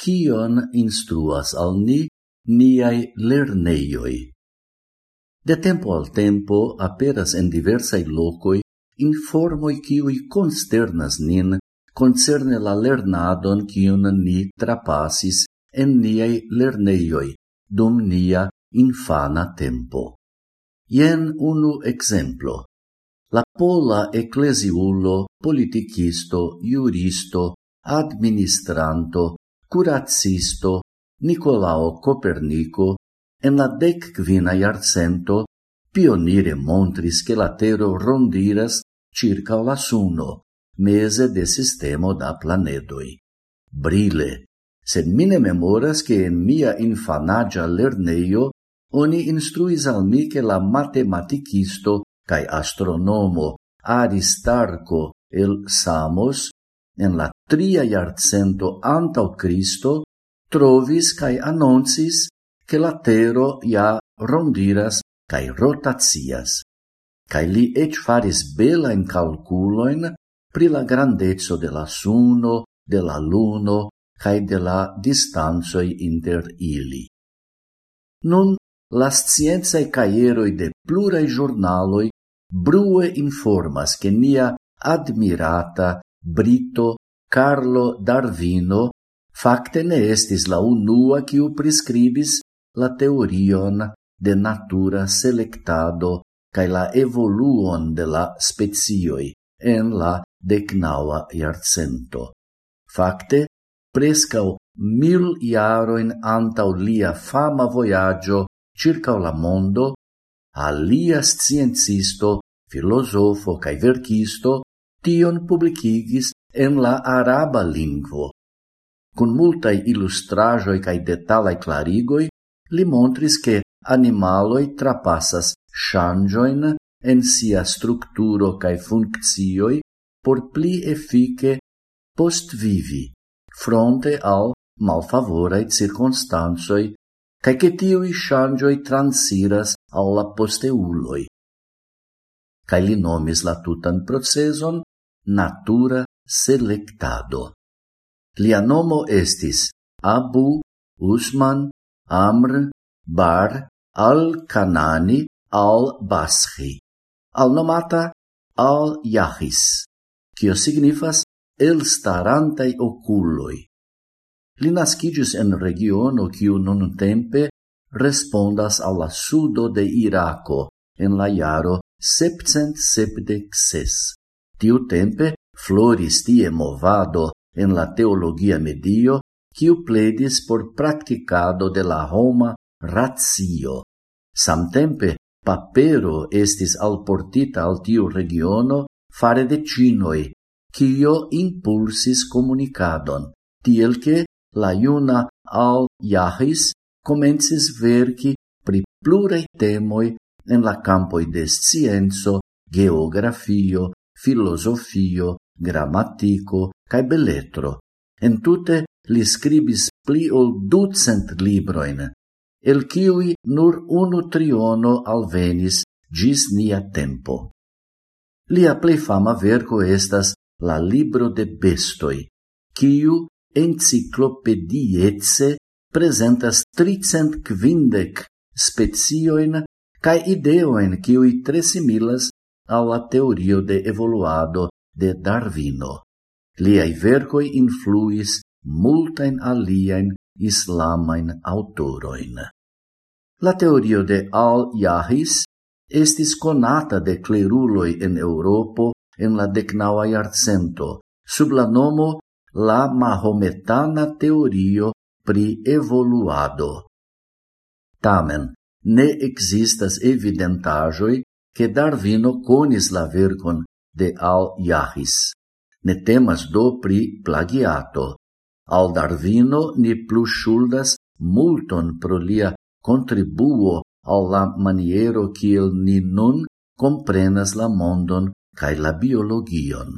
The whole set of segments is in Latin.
kion instruas al ni niai lerneioi. De tempo al tempo aperas en diversai locoi informoi kiui consternas nin concerne la lernadon kiun ni trapasis en niai lerneioi dum nia infana tempo. Ien unu exemplo. La pola ecclesiulo, politicisto, juristo, administranto, curatsisto Nicolao Copernico en la dec quina iarcento pionire montris che la tero rondiras circa la suno, mese de sistemo da planedoi. Brile, sed mine memoras che in mia infanagia lerneio oni instruis al mi che la matematicisto cae astronomo Aristarco el Samos en la tria iarcento antau Cristo trovis cae annoncis che la tero ja rondiras cae rotacias, cae li ec faris belain calculoin pri la grandezzo de la suno, de la luno, cae de la distanzoi inter ili. Nun, la scienzae caieroi de plurai giornaloi brue informas che nia admirata Brito Carlo Darvino facte ne estis la unua quiu prescribis la teorion de natura selectado cae la evoluon de la spezioi en la decnaua iarcento. Facte, prescau mil iaroin antau lia fama voyaggio circa la mondo, alia sciencisto, filosofo cae verkisto tion publicigis en la araba lingvo. Con multai illustrajoi cae detalai clarigoi, li montris che animaloi trapassas changioin en sia structuro cae funccioi por pli effice post vivi, fronte al malfavorai circunstansoi, cae che tiui changioi transiras alla posteuloi. Cae li nomis la tutan proceson natura selectado. Lia nomo estis Abu Usman Amr Bar al-Kanani al-Basri, al-nomata al-Yahis, kio signifas elstarantai oculoi. Li nascidis en regiono kiu non tempe respondas alla sudo de Iraco en la iaro 776. Tiu tempe floris tie movado en la teologia medio, quiu pledis por practicado de la Roma ratio. Samtempe, papero estis alportita al tiu regiono fare de cinoi, quio impulsis comunicadon, tiel che la iuna al Yahis comences verci pri plurei temoi en la campoi de scienzo, geografio, filosofio, grammatico cae belletro. Entute li scribis pli ol ducent libroin, el ciui nur unu triono alvenis gis nia tempo. Lia plei fama verco estas la libro de bestoi, quiu enciclopedietze presentas tricent quindec specioin cae ideoin ciui tre similas al la teorio de evoluado de Darwino. Liai vercoi influis multain aliaen islamain autoroin. La teorio de Al-Yahis estis conata de cleruloi en Europo en la decnaua iarcento, sub la nomo la mahometana teorio pri evoluado. Tamen, ne existas evidentajoi che Darwino conis la vergon de Al-Jahis. Ne temas do pri plagiato. Al Darwino ni plus shuldas multon pro lia contribuo alla maniero kiel ni nun comprenas la mondon cae la biologion.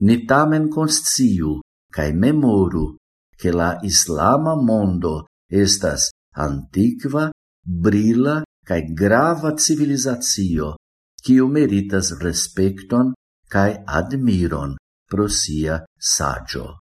Ni tamen consciu cae memoru che la islama mondo estas antiqua, brila cae grava civilizatio, quiu meritas respecton cae admiron pro sia sagio.